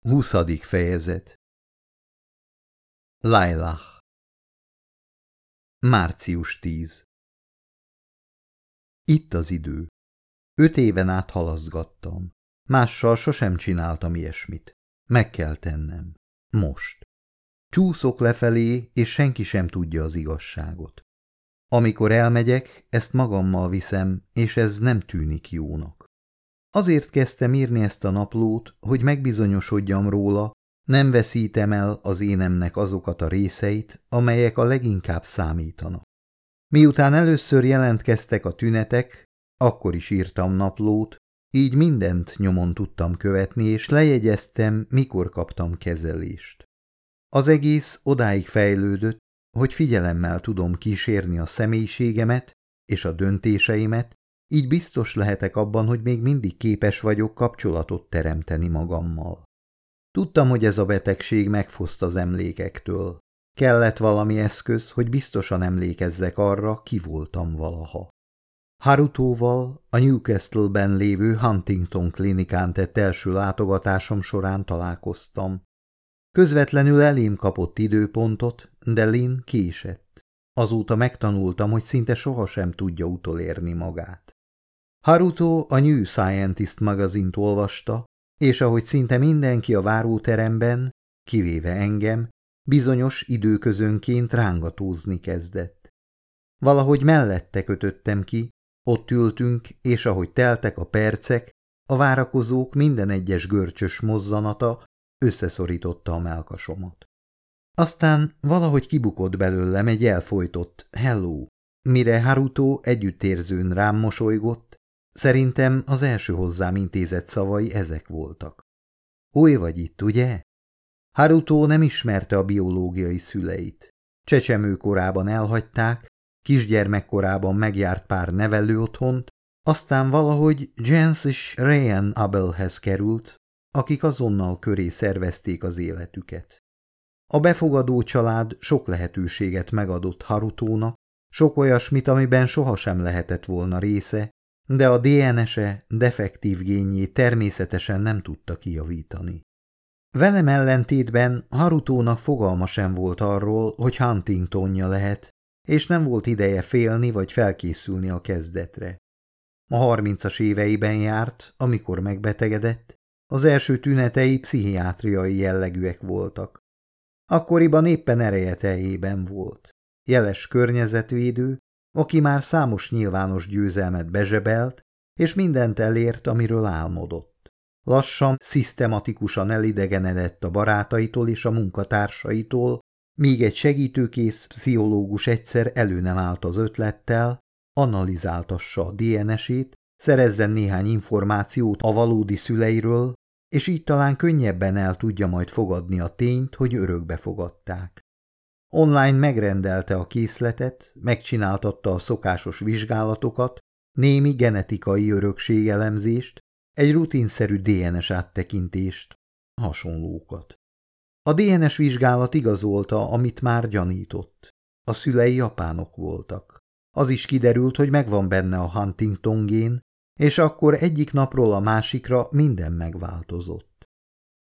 Huszadik fejezet Lailah Március 10 Itt az idő. Öt éven át halaszgattam. Mással sosem csináltam ilyesmit. Meg kell tennem. Most. Csúszok lefelé, és senki sem tudja az igazságot. Amikor elmegyek, ezt magammal viszem, és ez nem tűnik jónak. Azért kezdtem írni ezt a naplót, hogy megbizonyosodjam róla, nem veszítem el az énemnek azokat a részeit, amelyek a leginkább számítanak. Miután először jelentkeztek a tünetek, akkor is írtam naplót, így mindent nyomon tudtam követni, és lejegyeztem, mikor kaptam kezelést. Az egész odáig fejlődött, hogy figyelemmel tudom kísérni a személyiségemet és a döntéseimet, így biztos lehetek abban, hogy még mindig képes vagyok kapcsolatot teremteni magammal. Tudtam, hogy ez a betegség megfoszt az emlékektől. Kellett valami eszköz, hogy biztosan emlékezzek arra, ki voltam valaha. Harutóval a Newcastle-ben lévő Huntington klinikán tett első látogatásom során találkoztam. Közvetlenül elém kapott időpontot, de Lin késett. Azóta megtanultam, hogy szinte sohasem tudja utolérni magát. Haruto a New Scientist magazint olvasta, és ahogy szinte mindenki a váróteremben, kivéve engem, bizonyos időközönként rángatózni kezdett. Valahogy mellette kötöttem ki, ott ültünk, és ahogy teltek a percek, a várakozók minden egyes görcsös mozzanata összeszorította a melkasomat. Aztán valahogy kibukott belőlem egy elfolytott hello, mire Haruto együttérzőn rám mosolygott, Szerintem az első hozzám intézett szavai ezek voltak. Új vagy itt, ugye? Haruto nem ismerte a biológiai szüleit. Csecsemő korában elhagyták, kisgyermekkorában megjárt pár nevelő otthont, aztán valahogy Jens és Ryan Abelhez került, akik azonnal köré szervezték az életüket. A befogadó család sok lehetőséget megadott Harutónak, sok olyasmit, amiben sohasem lehetett volna része, de a DNS-e defektív génjét természetesen nem tudta kijavítani. Velem ellentétben Harutónak fogalma sem volt arról, hogy Huntingtonja lehet, és nem volt ideje félni vagy felkészülni a kezdetre. A harmincas éveiben járt, amikor megbetegedett, az első tünetei pszichiátriai jellegűek voltak. Akkoriban éppen ereje teljében volt. Jeles környezetvédő, aki már számos nyilvános győzelmet bezsebelt, és mindent elért, amiről álmodott. Lassan, szisztematikusan elidegenedett a barátaitól és a munkatársaitól, míg egy segítőkész pszichológus egyszer elő nem állt az ötlettel, analizáltassa a DNS-ét, szerezzen néhány információt a valódi szüleiről, és így talán könnyebben el tudja majd fogadni a tényt, hogy örökbe fogadták. Online megrendelte a készletet, megcsináltatta a szokásos vizsgálatokat, némi genetikai örökségelemzést, egy rutinszerű DNS áttekintést, hasonlókat. A DNS vizsgálat igazolta, amit már gyanított. A szülei japánok voltak. Az is kiderült, hogy megvan benne a Huntington gén, és akkor egyik napról a másikra minden megváltozott.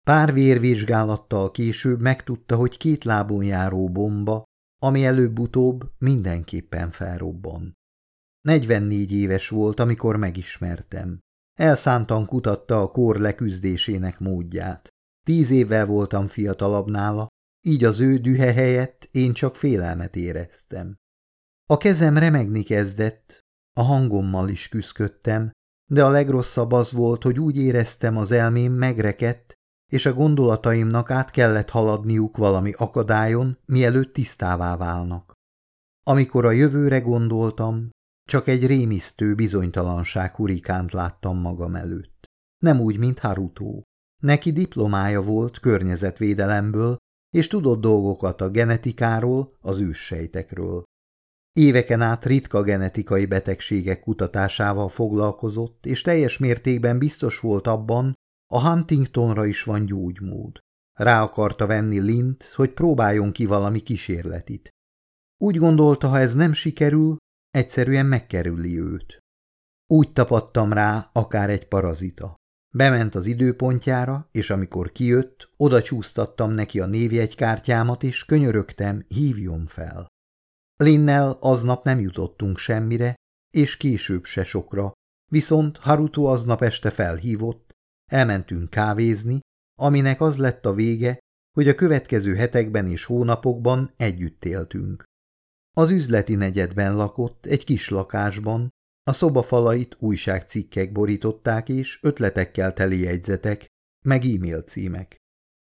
Pár vérvizsgálattal később megtudta, hogy két lábon járó bomba, ami előbb-utóbb mindenképpen felrobban. 44 éves volt, amikor megismertem. Elszántan kutatta a kor leküzdésének módját. Tíz évvel voltam fiatalabb nála, így az ő dühe helyett én csak félelmet éreztem. A kezem remegni kezdett, a hangommal is küzdködtem, de a legrosszabb az volt, hogy úgy éreztem az elmém megrekedt, és a gondolataimnak át kellett haladniuk valami akadályon, mielőtt tisztává válnak. Amikor a jövőre gondoltam, csak egy rémisztő bizonytalanság hurikánt láttam magam előtt. Nem úgy, mint Haruto. Neki diplomája volt környezetvédelemből, és tudott dolgokat a genetikáról, az őssejtekről. Éveken át ritka genetikai betegségek kutatásával foglalkozott, és teljes mértékben biztos volt abban, a Huntingtonra is van gyógymód. Rá akarta venni Lint, hogy próbáljon ki valami kísérletit. Úgy gondolta, ha ez nem sikerül, egyszerűen megkerüli őt. Úgy tapadtam rá, akár egy parazita. Bement az időpontjára, és amikor kijött, oda csúsztattam neki a névjegykártyámat, és könyörögtem, hívjon fel. Linnel aznap nem jutottunk semmire, és később se sokra, viszont Haruto aznap este felhívott, elmentünk kávézni, aminek az lett a vége, hogy a következő hetekben és hónapokban együtt éltünk. Az üzleti negyedben lakott, egy kis lakásban, a szobafalait újságcikkek borították és ötletekkel teli jegyzetek, meg e-mail címek.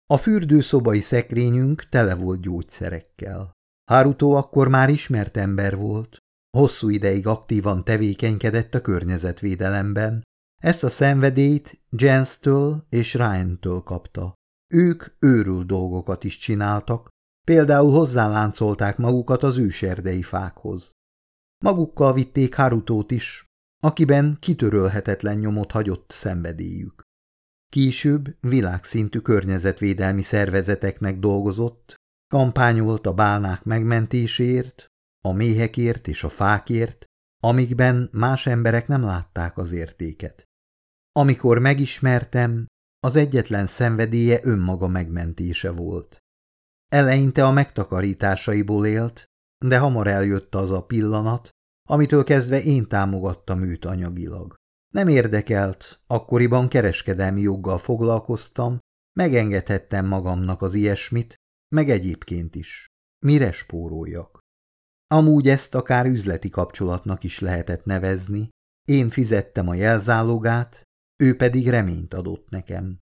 A fürdőszobai szekrényünk tele volt gyógyszerekkel. Haruto akkor már ismert ember volt, hosszú ideig aktívan tevékenykedett a környezetvédelemben. Ezt a szenvedélyt Jens-től és Ryan-től kapta. Ők őrül dolgokat is csináltak, például hozzáláncolták magukat az őserdei fákhoz. Magukkal vitték Harutót is, akiben kitörölhetetlen nyomot hagyott szenvedélyük. Később világszintű környezetvédelmi szervezeteknek dolgozott, kampányolt a bálnák megmentésért, a méhekért és a fákért, amikben más emberek nem látták az értéket. Amikor megismertem, az egyetlen szenvedélye önmaga megmentése volt. Eleinte a megtakarításaiból élt, de hamar eljött az a pillanat, amitől kezdve én támogattam őt anyagilag. Nem érdekelt, akkoriban kereskedelmi joggal foglalkoztam, megengedhettem magamnak az ilyesmit, meg egyébként is. Mire spóroljak? Amúgy ezt akár üzleti kapcsolatnak is lehetett nevezni, én fizettem a jelzálogát, ő pedig reményt adott nekem.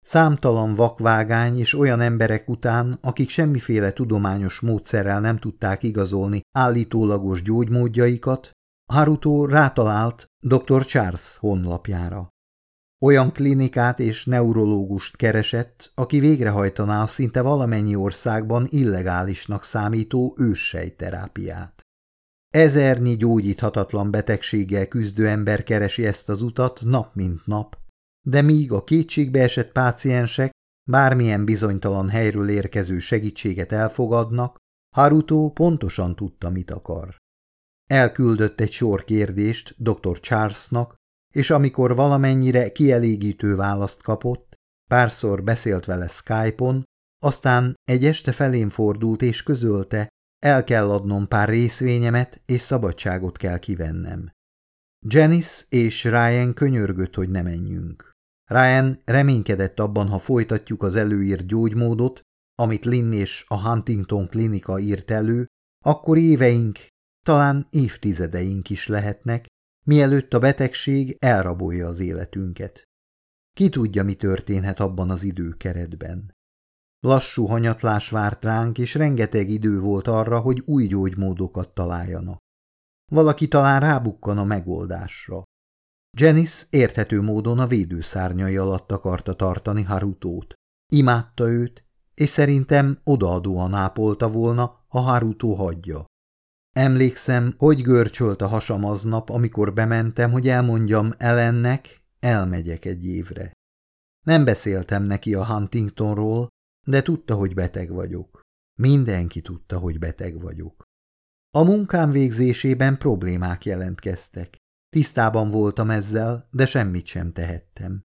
Számtalan vakvágány és olyan emberek után, akik semmiféle tudományos módszerrel nem tudták igazolni állítólagos gyógymódjaikat, Haruto rátalált dr. Charles honlapjára. Olyan klinikát és neurológust keresett, aki végrehajtaná a szinte valamennyi országban illegálisnak számító őssejterápiát. Ezernyi gyógyíthatatlan betegséggel küzdő ember keresi ezt az utat nap mint nap, de míg a kétségbeesett páciensek bármilyen bizonytalan helyről érkező segítséget elfogadnak, Haruto pontosan tudta, mit akar. Elküldött egy sor kérdést dr. Charlesnak, és amikor valamennyire kielégítő választ kapott, párszor beszélt vele Skype-on, aztán egy este felén fordult és közölte, el kell adnom pár részvényemet, és szabadságot kell kivennem. Janice és Ryan könyörgött, hogy ne menjünk. Ryan reménykedett abban, ha folytatjuk az előírt gyógymódot, amit Lynn és a Huntington klinika írt elő, akkor éveink, talán évtizedeink is lehetnek, mielőtt a betegség elrabolja az életünket. Ki tudja, mi történhet abban az időkeretben. Lassú hanyatlás várt ránk, és rengeteg idő volt arra, hogy új gyógymódokat találjanak. Valaki talán rábukkan a megoldásra. Janice érthető módon a védőszárnyai alatt akarta tartani Harutót. Imádta őt, és szerintem odaadóan ápolta volna, ha Haruto hagyja. Emlékszem, hogy görcsölt a hasam aznap, amikor bementem, hogy elmondjam Ellennek, elmegyek egy évre. Nem beszéltem neki a Huntingtonról, de tudta, hogy beteg vagyok. Mindenki tudta, hogy beteg vagyok. A munkám végzésében problémák jelentkeztek. Tisztában voltam ezzel, de semmit sem tehettem.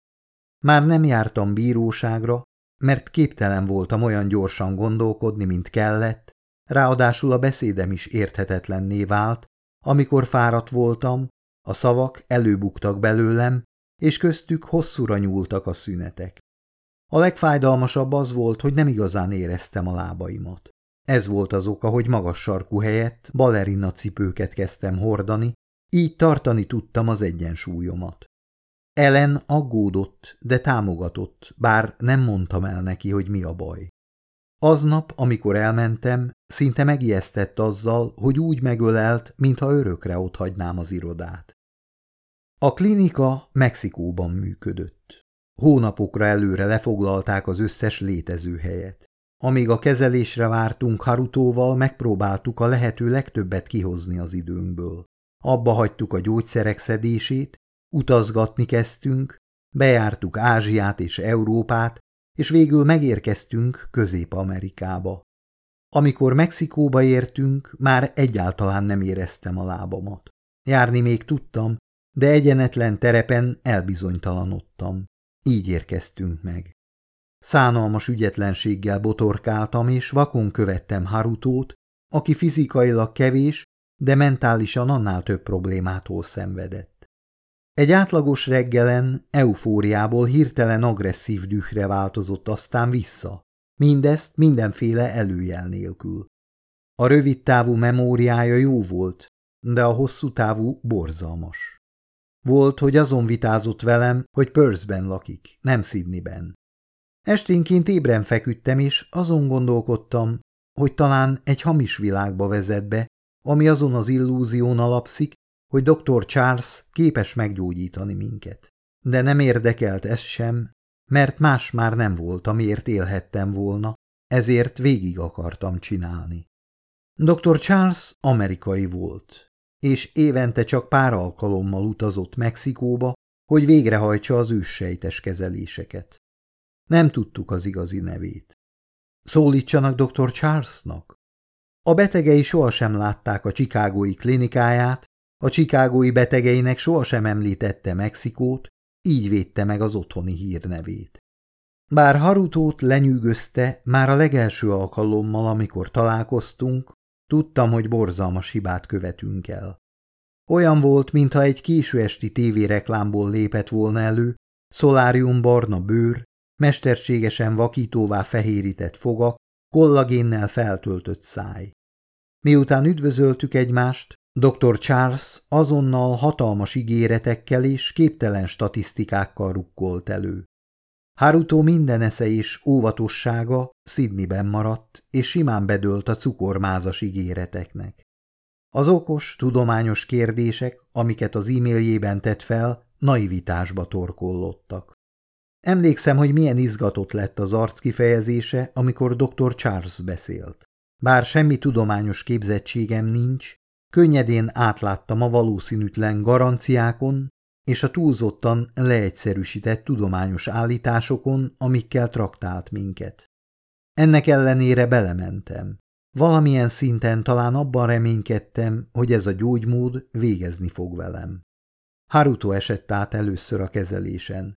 Már nem jártam bíróságra, mert képtelen voltam olyan gyorsan gondolkodni, mint kellett, ráadásul a beszédem is érthetetlenné vált, amikor fáradt voltam, a szavak előbuktak belőlem, és köztük hosszúra nyúltak a szünetek. A legfájdalmasabb az volt, hogy nem igazán éreztem a lábaimat. Ez volt az oka, hogy magas sarkú helyett balerina cipőket kezdtem hordani, így tartani tudtam az egyensúlyomat. Ellen aggódott, de támogatott, bár nem mondtam el neki, hogy mi a baj. Aznap, amikor elmentem, szinte megijesztett azzal, hogy úgy megölelt, mintha örökre otthagynám az irodát. A klinika Mexikóban működött. Hónapokra előre lefoglalták az összes létező helyet. Amíg a kezelésre vártunk Harutóval, megpróbáltuk a lehető legtöbbet kihozni az időnkből. Abba hagytuk a gyógyszerek szedését, utazgatni kezdtünk, bejártuk Ázsiát és Európát, és végül megérkeztünk Közép-Amerikába. Amikor Mexikóba értünk, már egyáltalán nem éreztem a lábamat. Járni még tudtam, de egyenetlen terepen elbizonytalanodtam. Így érkeztünk meg. Szánalmas ügyetlenséggel botorkáltam, és vakon követtem Harutót, aki fizikailag kevés, de mentálisan annál több problémától szenvedett. Egy átlagos reggelen eufóriából hirtelen agresszív dühre változott aztán vissza, mindezt mindenféle előjel nélkül. A rövid távú memóriája jó volt, de a hosszú távú borzalmas. Volt, hogy azon vitázott velem, hogy Perthben lakik, nem Sydneyben. Esténként ébren feküdtem, és azon gondolkodtam, hogy talán egy hamis világba vezet be, ami azon az illúzión alapszik, hogy dr. Charles képes meggyógyítani minket. De nem érdekelt ez sem, mert más már nem volt, amiért élhettem volna, ezért végig akartam csinálni. Dr. Charles amerikai volt, és évente csak pár alkalommal utazott Mexikóba, hogy végrehajtsa az őssejtes kezeléseket. Nem tudtuk az igazi nevét. Szólítsanak dr. Charlesnak? A betegei sohasem látták a csikágói klinikáját, a csikágói betegeinek sohasem említette Mexikót, így védte meg az otthoni hírnevét. Bár Harutót lenyűgözte már a legelső alkalommal, amikor találkoztunk, tudtam, hogy borzalmas hibát követünk el. Olyan volt, mintha egy késő esti tévéreklámból lépett volna elő, szolárium barna bőr, mesterségesen vakítóvá fehérített fogak, kollagénnel feltöltött száj. Miután üdvözöltük egymást, dr. Charles azonnal hatalmas ígéretekkel és képtelen statisztikákkal rukkolt elő. Haruto minden esze és óvatossága Sydneyben maradt, és simán bedőlt a cukormázas ígéreteknek. Az okos, tudományos kérdések, amiket az e-mailjében tett fel, naivitásba torkollottak. Emlékszem, hogy milyen izgatott lett az arc kifejezése, amikor dr. Charles beszélt. Bár semmi tudományos képzettségem nincs, könnyedén átláttam a valószínűtlen garanciákon és a túlzottan leegyszerűsített tudományos állításokon, amikkel traktált minket. Ennek ellenére belementem. Valamilyen szinten talán abban reménykedtem, hogy ez a gyógymód végezni fog velem. Haruto esett át először a kezelésen.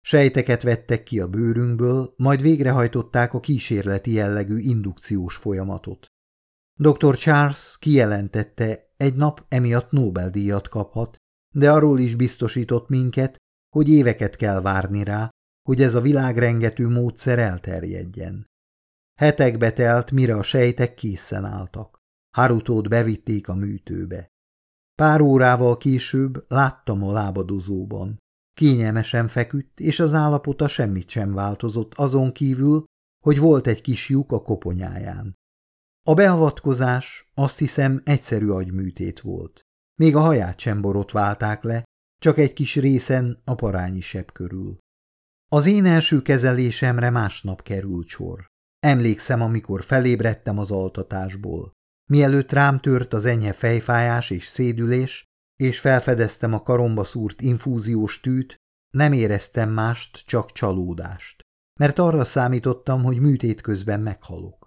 Sejteket vettek ki a bőrünkből, majd végrehajtották a kísérleti jellegű indukciós folyamatot. Dr. Charles kijelentette, egy nap emiatt Nobel-díjat kaphat, de arról is biztosított minket, hogy éveket kell várni rá, hogy ez a világrengető módszer elterjedjen. Hetekbe telt, mire a sejtek készen álltak. Harutót bevitték a műtőbe. Pár órával később láttam a lábadozóban. Kényelmesen feküdt, és az állapota semmit sem változott azon kívül, hogy volt egy kis lyuk a koponyáján. A beavatkozás azt hiszem egyszerű agyműtét volt. Még a haját sem borotválták le, csak egy kis részen a parányi sebb körül. Az én első kezelésemre másnap került sor. Emlékszem, amikor felébredtem az altatásból. Mielőtt rám tört az enyhe fejfájás és szédülés, és felfedeztem a karomba szúrt infúziós tűt, nem éreztem mást, csak csalódást, mert arra számítottam, hogy műtét közben meghalok.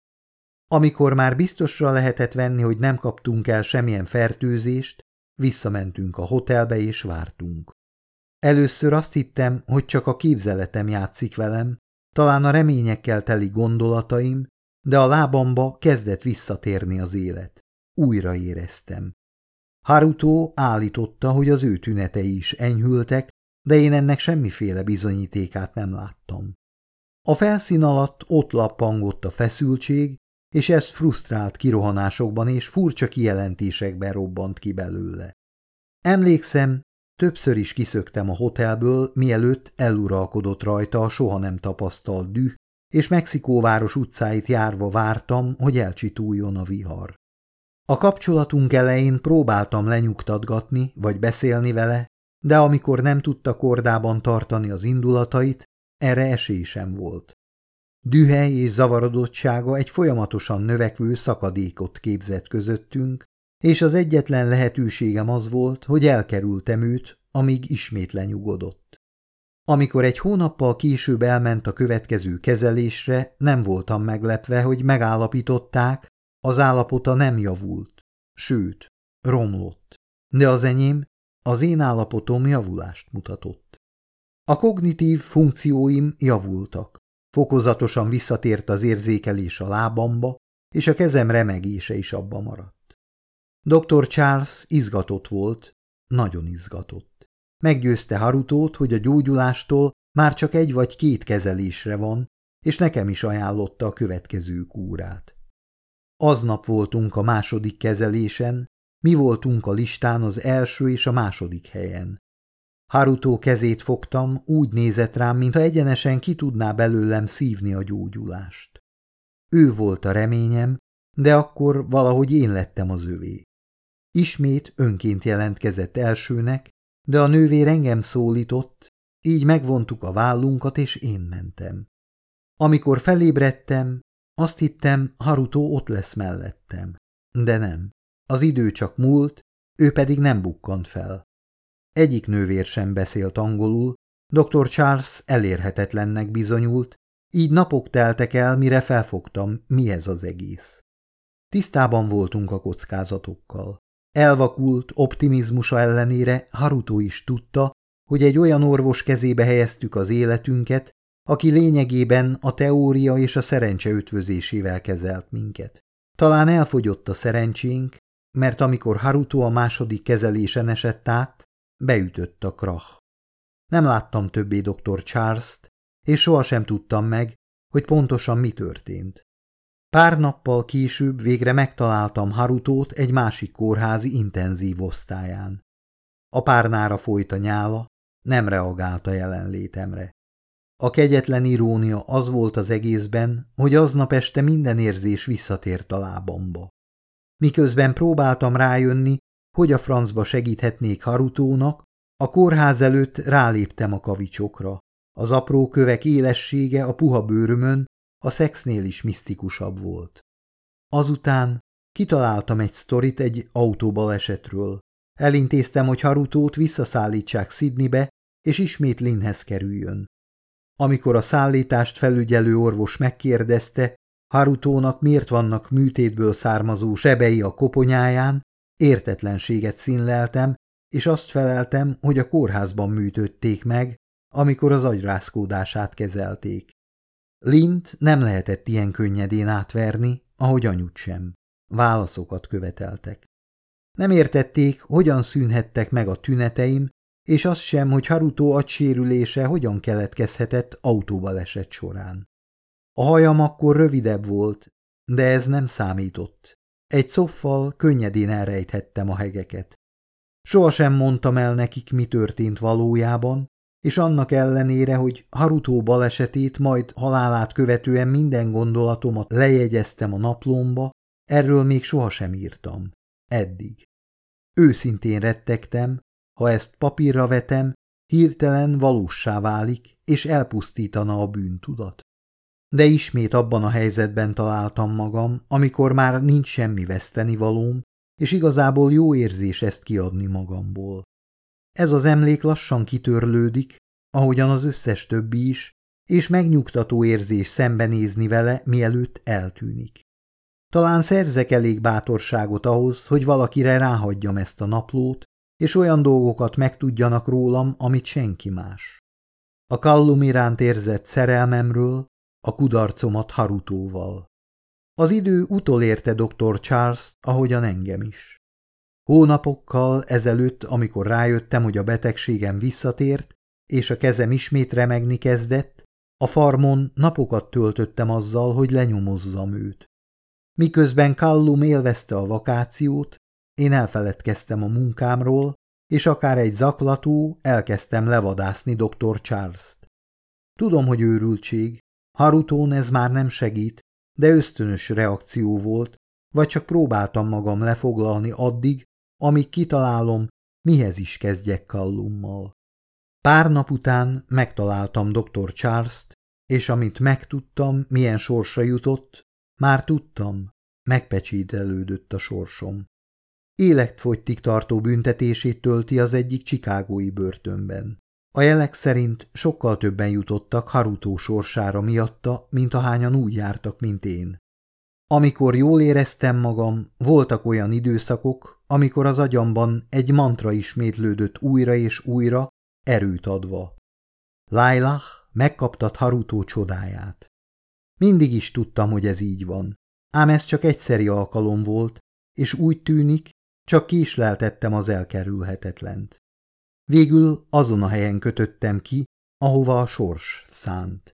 Amikor már biztosra lehetett venni, hogy nem kaptunk el semmilyen fertőzést, visszamentünk a hotelbe és vártunk. Először azt hittem, hogy csak a képzeletem játszik velem, talán a reményekkel teli gondolataim, de a lábamba kezdett visszatérni az élet. Újra éreztem. Haruto állította, hogy az ő tünetei is enyhültek, de én ennek semmiféle bizonyítékát nem láttam. A felszín alatt ott lappangott a feszültség, és ez frusztrált kirohanásokban és furcsa kijelentésekben robbant ki belőle. Emlékszem, többször is kiszöktem a hotelből, mielőtt eluralkodott rajta a soha nem tapasztalt düh, és Mexikóváros utcáit járva vártam, hogy elcsituljon a vihar. A kapcsolatunk elején próbáltam lenyugtatgatni vagy beszélni vele, de amikor nem tudta kordában tartani az indulatait, erre esésem volt. Dühe és zavarodottsága egy folyamatosan növekvő szakadékot képzett közöttünk, és az egyetlen lehetőségem az volt, hogy elkerültem őt, amíg ismét lenyugodott. Amikor egy hónappal később elment a következő kezelésre, nem voltam meglepve, hogy megállapították, az állapota nem javult, sőt, romlott. De az enyém az én állapotom javulást mutatott. A kognitív funkcióim javultak. Fokozatosan visszatért az érzékelés a lábamba, és a kezem remegése is abba maradt. Dr. Charles izgatott volt, nagyon izgatott. Meggyőzte Harutót, hogy a gyógyulástól már csak egy vagy két kezelésre van, és nekem is ajánlotta a következő kúrát. Aznap voltunk a második kezelésen, mi voltunk a listán az első és a második helyen. Harutó kezét fogtam, úgy nézett rám, mintha egyenesen ki tudná belőlem szívni a gyógyulást. Ő volt a reményem, de akkor valahogy én lettem az övé. Ismét önként jelentkezett elsőnek, de a nővér engem szólított, így megvontuk a vállunkat, és én mentem. Amikor felébredtem, azt hittem, Harutó ott lesz mellettem. De nem. Az idő csak múlt, ő pedig nem bukkant fel. Egyik nővér sem beszélt angolul, dr. Charles elérhetetlennek bizonyult, így napok teltek el, mire felfogtam, mi ez az egész. Tisztában voltunk a kockázatokkal. Elvakult optimizmusa ellenére Haruto is tudta, hogy egy olyan orvos kezébe helyeztük az életünket, aki lényegében a teória és a szerencse ötvözésével kezelt minket. Talán elfogyott a szerencsénk, mert amikor Haruto a második kezelésen esett át, beütött a krach. Nem láttam többé dr. Charles-t, és sohasem tudtam meg, hogy pontosan mi történt. Pár nappal később végre megtaláltam Harutót egy másik kórházi intenzív osztályán. A párnára folyt a nyála, nem reagált a jelenlétemre. A kegyetlen irónia az volt az egészben, hogy aznap este minden érzés visszatért a lábamba. Miközben próbáltam rájönni, hogy a francba segíthetnék Harutónak, a kórház előtt ráléptem a kavicsokra. Az apró kövek élessége a puha bőrömön a szexnél is misztikusabb volt. Azután kitaláltam egy sztorit egy autóbalesetről. Elintéztem, hogy Harutót visszaszállítsák Sydneybe, és ismét Linhez kerüljön. Amikor a szállítást felügyelő orvos megkérdezte, Harutónak miért vannak műtétből származó sebei a koponyáján, értetlenséget színleltem, és azt feleltem, hogy a kórházban műtötték meg, amikor az agyrázkódását kezelték. Lint nem lehetett ilyen könnyedén átverni, ahogy anyut sem. Válaszokat követeltek. Nem értették, hogyan szűnhettek meg a tüneteim, és az sem, hogy Haruto agysérülése hogyan keletkezhetett autóbaleset során. A hajam akkor rövidebb volt, de ez nem számított. Egy szoffal könnyedén elrejthettem a hegeket. Sohasem mondtam el nekik, mi történt valójában, és annak ellenére, hogy Haruto balesetét, majd halálát követően minden gondolatomat lejegyeztem a naplomba, erről még sohasem írtam. Eddig. Őszintén rettegtem, ha ezt papírra vetem, hirtelen valóssá válik, és elpusztítana a bűntudat. De ismét abban a helyzetben találtam magam, amikor már nincs semmi vesztenivalóm, és igazából jó érzés ezt kiadni magamból. Ez az emlék lassan kitörlődik, ahogyan az összes többi is, és megnyugtató érzés szembenézni vele, mielőtt eltűnik. Talán szerzek elég bátorságot ahhoz, hogy valakire ráhagyjam ezt a naplót, és olyan dolgokat megtudjanak rólam, amit senki más. A kallum iránt érzett szerelmemről, a kudarcomat Harutóval. Az idő utolérte dr. Charles, ahogyan engem is. Hónapokkal ezelőtt, amikor rájöttem, hogy a betegségem visszatért, és a kezem ismét remegni kezdett, a farmon napokat töltöttem azzal, hogy lenyomozzam őt. Miközben Kallum élvezte a vakációt, én elfeledkeztem a munkámról, és akár egy zaklató elkezdtem levadászni dr. Charles-t. Tudom, hogy őrültség, Harutón ez már nem segít, de ösztönös reakció volt, vagy csak próbáltam magam lefoglalni addig, amíg kitalálom, mihez is kezdjek Kallummal. Pár nap után megtaláltam dr. Charles-t, és amint megtudtam, milyen sorsa jutott, már tudtam, megpecsételődött a sorsom. Életfogytig tartó büntetését tölti az egyik csikágói börtönben. A jelek szerint sokkal többen jutottak Harutó sorsára miatta, mint ahányan úgy jártak, mint én. Amikor jól éreztem magam, voltak olyan időszakok, amikor az agyamban egy mantra ismétlődött újra és újra, erőt adva. Lailah, megkaptad Harutó csodáját. Mindig is tudtam, hogy ez így van, ám ez csak egyszeri alkalom volt, és úgy tűnik, csak késleltettem az elkerülhetetlent. Végül azon a helyen kötöttem ki, ahova a sors szánt.